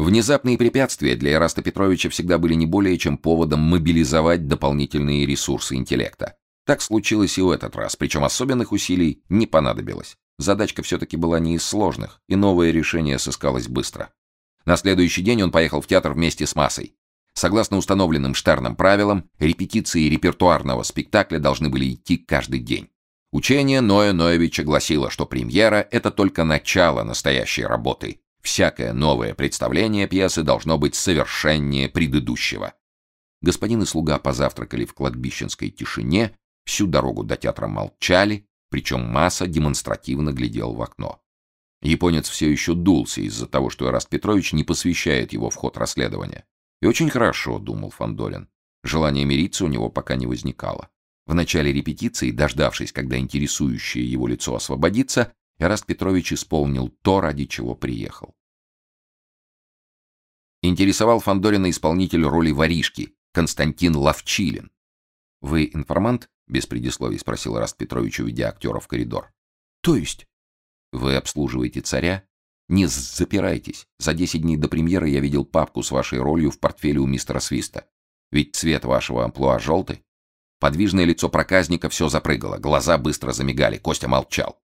Внезапные препятствия для Ираста Петровича всегда были не более чем поводом мобилизовать дополнительные ресурсы интеллекта. Так случилось и в этот раз, причем особенных усилий не понадобилось. Задачка все-таки была не из сложных, и новое решение сыскалось быстро. На следующий день он поехал в театр вместе с массой. Согласно установленным Штерном правилам, репетиции репертуарного спектакля должны были идти каждый день. Учение Ноя Ноевича гласило, что премьера — это только начало настоящей работы. Всякое новое представление пьесы должно быть совершеннее предыдущего. Господин и слуга позавтракали в кладбищенской тишине, всю дорогу до театра молчали, причем Масса демонстративно глядел в окно. Японец все еще дулся из-за того, что Эраст Петрович не посвящает его в ход расследования. И очень хорошо, думал Фандорин. Желание мириться у него пока не возникало. В начале репетиции, дождавшись, когда интересующее его лицо освободится, Эраст Петрович исполнил то, ради чего приехал. Интересовал Фандорина исполнитель роли воришки Константин Ловчилин. Вы информант? без предисловий спросил Эраст Петрович, уведя актера в коридор. То есть вы обслуживаете царя? Не запирайтесь. За 10 дней до премьеры я видел папку с вашей ролью в портфеле у мистера Свиста. Ведь цвет вашего амплуа желтый. Подвижное лицо проказника все запрыгало, глаза быстро замигали, Костя молчал.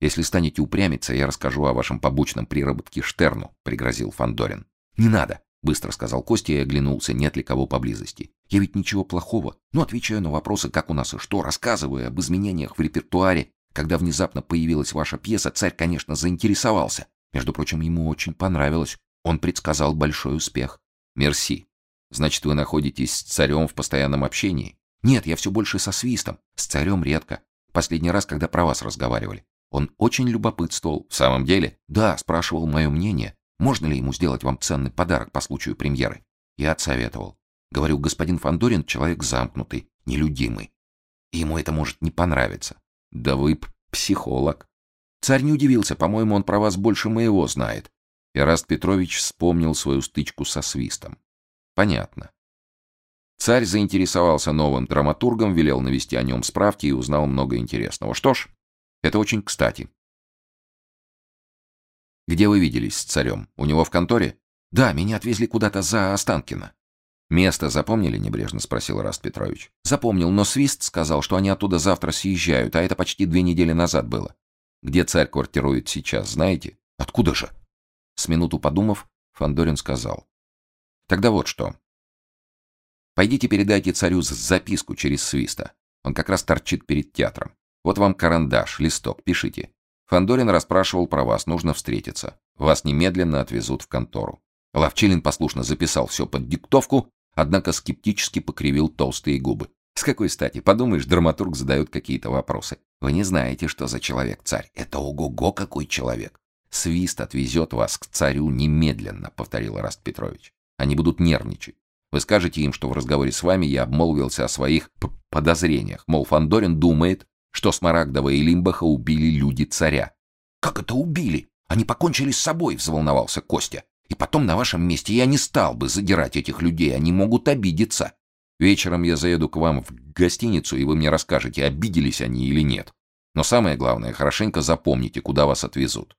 Если станете упрямиться, я расскажу о вашем побочном приработке Штерну, пригрозил Фандорин. Не надо, быстро сказал Костя и оглянулся, нет ли кого поблизости. Я ведь ничего плохого, но отвечаю на вопросы, как у нас и что, рассказываю об изменениях в репертуаре. Когда внезапно появилась ваша пьеса, царь, конечно, заинтересовался. Между прочим, ему очень понравилось. Он предсказал большой успех. Мерси. Значит, вы находитесь с царем в постоянном общении? Нет, я все больше со свистом. С царем редко. Последний раз, когда про вас разговаривали. Он очень любопытствовал. В самом деле? Да, спрашивал мое мнение. Можно ли ему сделать вам ценный подарок по случаю премьеры? Я отсоветовал. Говорю, господин Фандорин человек замкнутый, нелюдимый. Ему это может не понравиться. Да вы психолог. Царь не удивился, по-моему, он про вас больше моего знает. Ираст Петрович вспомнил свою стычку со свистом. Понятно. Царь заинтересовался новым драматургом, велел навести о нем справки и узнал много интересного. Что ж, это очень кстати. Где вы виделись с царем? У него в конторе? Да, меня отвезли куда-то за Останкино. Место запомнили, небрежно спросил Раст Петрович. Запомнил, но Свист сказал, что они оттуда завтра съезжают, а это почти две недели назад было. Где царь квартирует сейчас, знаете? Откуда же? С минуту подумав, Фандорин сказал: Тогда вот что. Пойдите передайте царю записку через Свиста. Он как раз торчит перед театром. Вот вам карандаш, листок, пишите. Фандорин расспрашивал про вас, нужно встретиться. Вас немедленно отвезут в контору. Ловчилин послушно записал все под диктовку, однако скептически покривил толстые губы. С какой стати? Подумаешь, драматург задает какие-то вопросы. Вы не знаете, что за человек царь. Это ого-го какой человек. Свист отвезет вас к царю немедленно, повторил Раст Петрович. Они будут нервничать. Вы скажете им, что в разговоре с вами я обмолвился о своих подозрениях. Мол, Фандорин думает, что Смарагдова и Лимбаха убили люди царя. Как это убили? Они покончили с собой, взволновался Костя. И потом на вашем месте я не стал бы задирать этих людей, они могут обидеться. Вечером я заеду к вам в гостиницу, и вы мне расскажете, обиделись они или нет. Но самое главное, хорошенько запомните, куда вас отвезут.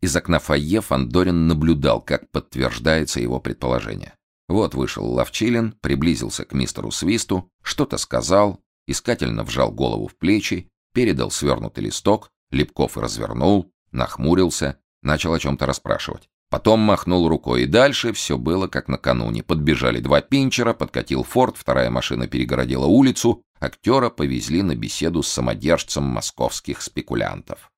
Из окна фойе Фандорин наблюдал, как подтверждается его предположение. Вот вышел Ловчилин, приблизился к мистеру Свисту, что-то сказал, искательно вжал голову в плечи, передал свернутый листок, Лепков развернул, нахмурился, начал о чем-то расспрашивать. Потом махнул рукой, и дальше все было как накануне. Подбежали два пинчера, подкатил форт, вторая машина перегородила улицу, актера повезли на беседу с самодержцем московских спекулянтов.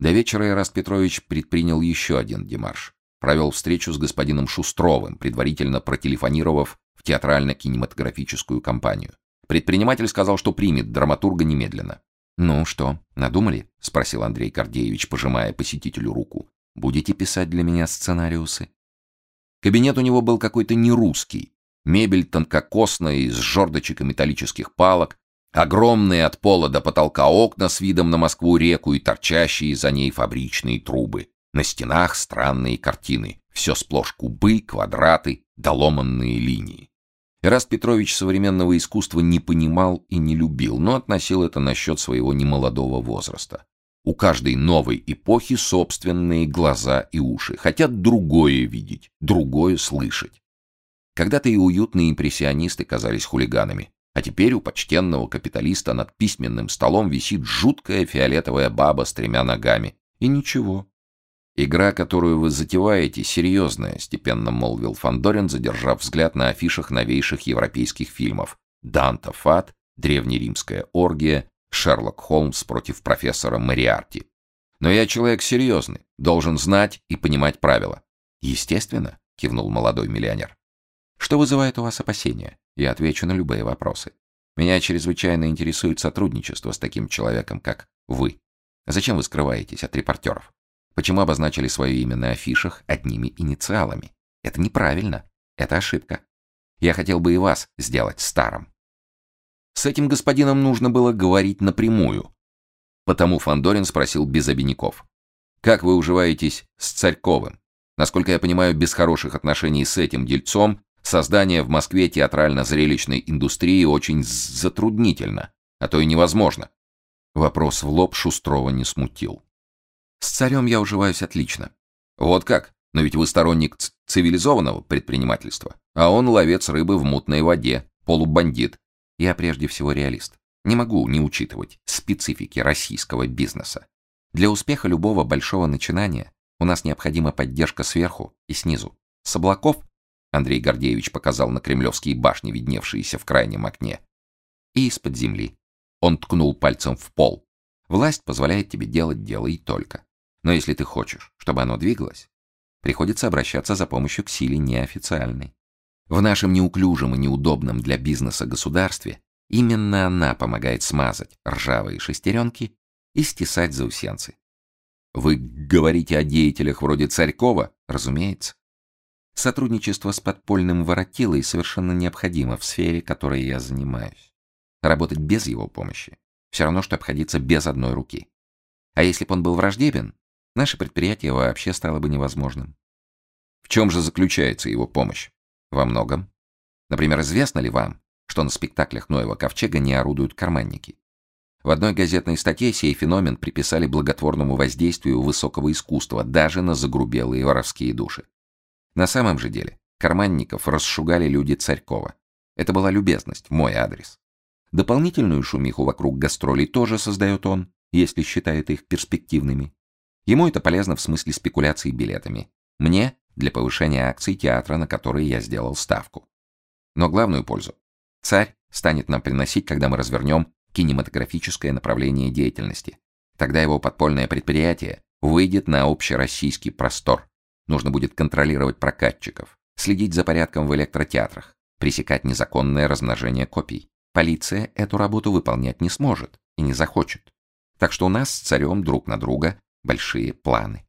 До вечера Ираст Петрович предпринял еще один демарш. Провел встречу с господином Шустровым, предварительно протелефонировав в театрально-кинематографическую компанию. Предприниматель сказал, что примет драматурга немедленно. «Ну что, надумали?» — спросил Андрей Гордеевич, пожимая посетителю руку. «Будете писать для меня сценариусы?» Кабинет у него был какой-то нерусский. Мебель тонкокосная, из жердочек и металлических палок, огромные от пола до потолка окна с видом на Москву-реку и торчащие за ней фабричные трубы. На стенах странные картины, все сплошь кубы, квадраты, доломанные линии. Эраст Петрович современного искусства не понимал и не любил, но относил это насчет своего немолодого возраста. У каждой новой эпохи собственные глаза и уши. Хотят другое видеть, другое слышать. Когда-то и уютные импрессионисты казались хулиганами, а теперь у почтенного капиталиста над письменным столом висит жуткая фиолетовая баба с тремя ногами. И ничего. Игра, которую вы затеваете, серьезная, степенно молвил Фандорин, задержав взгляд на афишах новейших европейских фильмов. Данта Фат, древнеримская оргия, Шерлок Холмс против профессора Мариарти. Но я человек серьезный, должен знать и понимать правила. Естественно, кивнул молодой миллионер. Что вызывает у вас опасения? Я отвечу на любые вопросы. Меня чрезвычайно интересует сотрудничество с таким человеком, как вы. Зачем вы скрываетесь от репортеров? Почему обозначили свое имя на афишах одними инициалами? Это неправильно. Это ошибка. Я хотел бы и вас сделать старым. С этим господином нужно было говорить напрямую. Потому Фандорин спросил без обиняков. «Как вы уживаетесь с Царьковым? Насколько я понимаю, без хороших отношений с этим дельцом Создание в Москве театрально-зрелищной индустрии очень затруднительно, а то и невозможно. Вопрос в лоб Шустрова не смутил. С царем я уживаюсь отлично. Вот как? Но ведь вы сторонник цивилизованного предпринимательства, а он ловец рыбы в мутной воде, полубандит. Я прежде всего реалист. Не могу не учитывать специфики российского бизнеса. Для успеха любого большого начинания у нас необходима поддержка сверху и снизу. С облаков Андрей Гордеевич показал на кремлевские башни, видневшиеся в крайнем окне. И из-под земли. Он ткнул пальцем в пол. Власть позволяет тебе делать дело и только. Но если ты хочешь, чтобы оно двигалось, приходится обращаться за помощью к силе неофициальной. В нашем неуклюжем и неудобном для бизнеса государстве именно она помогает смазать ржавые шестеренки и стесать заусенцы. Вы говорите о деятелях вроде Царькова, разумеется. Сотрудничество с подпольным воротилой совершенно необходимо в сфере, которой я занимаюсь. Работать без его помощи все равно, что обходиться без одной руки. А если бы он был враждебен, наше предприятие вообще стало бы невозможным. В чем же заключается его помощь? Во многом. Например, известно ли вам, что на спектаклях Ноева Ковчега не орудуют карманники? В одной газетной статье сей феномен приписали благотворному воздействию высокого искусства даже на загрубелые воровские души. На самом же деле, карманников расшугали люди Царькова. Это была любезность мой адрес. Дополнительную шумиху вокруг гастролей тоже создает он, если считает их перспективными. Ему это полезно в смысле спекуляций билетами. Мне — для повышения акций театра, на которые я сделал ставку. Но главную пользу царь станет нам приносить, когда мы развернем кинематографическое направление деятельности. Тогда его подпольное предприятие выйдет на общероссийский простор. Нужно будет контролировать прокатчиков, следить за порядком в электротеатрах, пресекать незаконное размножение копий. Полиция эту работу выполнять не сможет и не захочет. Так что у нас с царем друг на друга большие планы.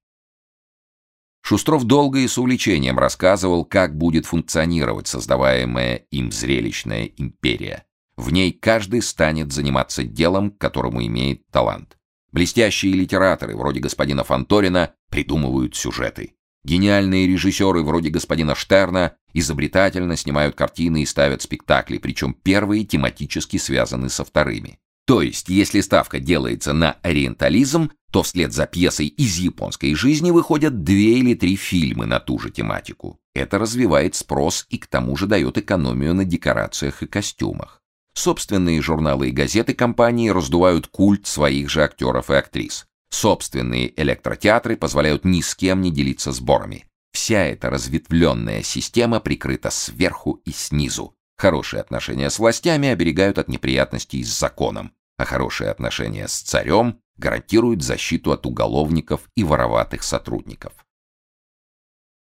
Шустров долго и с увлечением рассказывал, как будет функционировать создаваемая им зрелищная империя. В ней каждый станет заниматься делом, к которому имеет талант. Блестящие литераторы, вроде господина Фанторина, придумывают сюжеты. Гениальные режиссеры вроде господина Штерна изобретательно снимают картины и ставят спектакли, причем первые тематически связаны со вторыми. То есть, если ставка делается на ориентализм, то вслед за пьесой из японской жизни выходят две или три фильмы на ту же тематику. Это развивает спрос и к тому же дает экономию на декорациях и костюмах. Собственные журналы и газеты компании раздувают культ своих же актеров и актрис. Собственные электротеатры позволяют ни с кем не делиться сборами. Вся эта разветвленная система прикрыта сверху и снизу. Хорошие отношения с властями оберегают от неприятностей с законом, а хорошие отношения с царем гарантируют защиту от уголовников и вороватых сотрудников.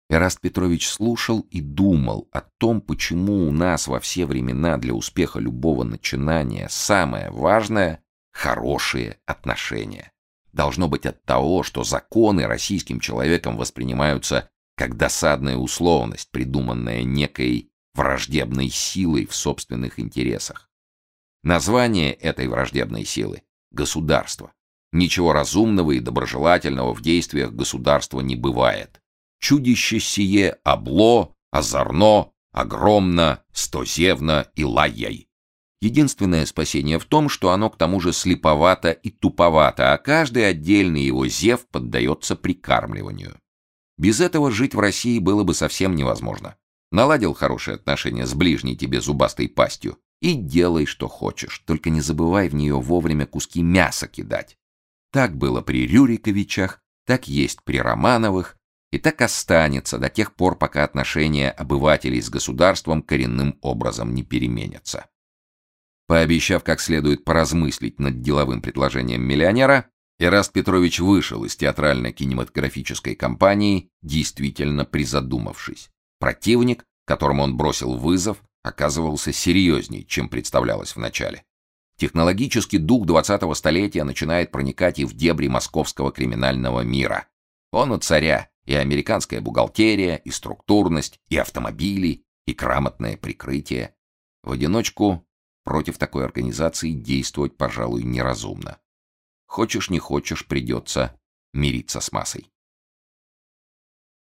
Эраст Петрович слушал и думал о том, почему у нас во все времена для успеха любого начинания самое важное — хорошие отношения должно быть от того, что законы российским человеком воспринимаются как досадная условность, придуманная некой враждебной силой в собственных интересах. Название этой враждебной силы — государство. Ничего разумного и доброжелательного в действиях государства не бывает. Чудище сие обло, озорно, огромно, стозевно и лаяй. Единственное спасение в том, что оно к тому же слеповато и туповато, а каждый отдельный его зев поддается прикармливанию. Без этого жить в России было бы совсем невозможно. Наладил хорошие отношения с ближней тебе зубастой пастью и делай, что хочешь, только не забывай в нее вовремя куски мяса кидать. Так было при Рюриковичах, так есть при Романовых, и так останется до тех пор, пока отношения обывателей с государством коренным образом не переменятся. Пообещав как следует поразмыслить над деловым предложением миллионера, Эраст Петрович вышел из театрально-кинематографической компании, действительно призадумавшись. Противник, которому он бросил вызов, оказывался серьезней, чем представлялось вначале. Технологический дух 20-го столетия начинает проникать и в дебри московского криминального мира. Он у царя и американская бухгалтерия, и структурность, и автомобили, и грамотное прикрытие. В одиночку против такой организации действовать, пожалуй, неразумно. Хочешь не хочешь, придется мириться с массой.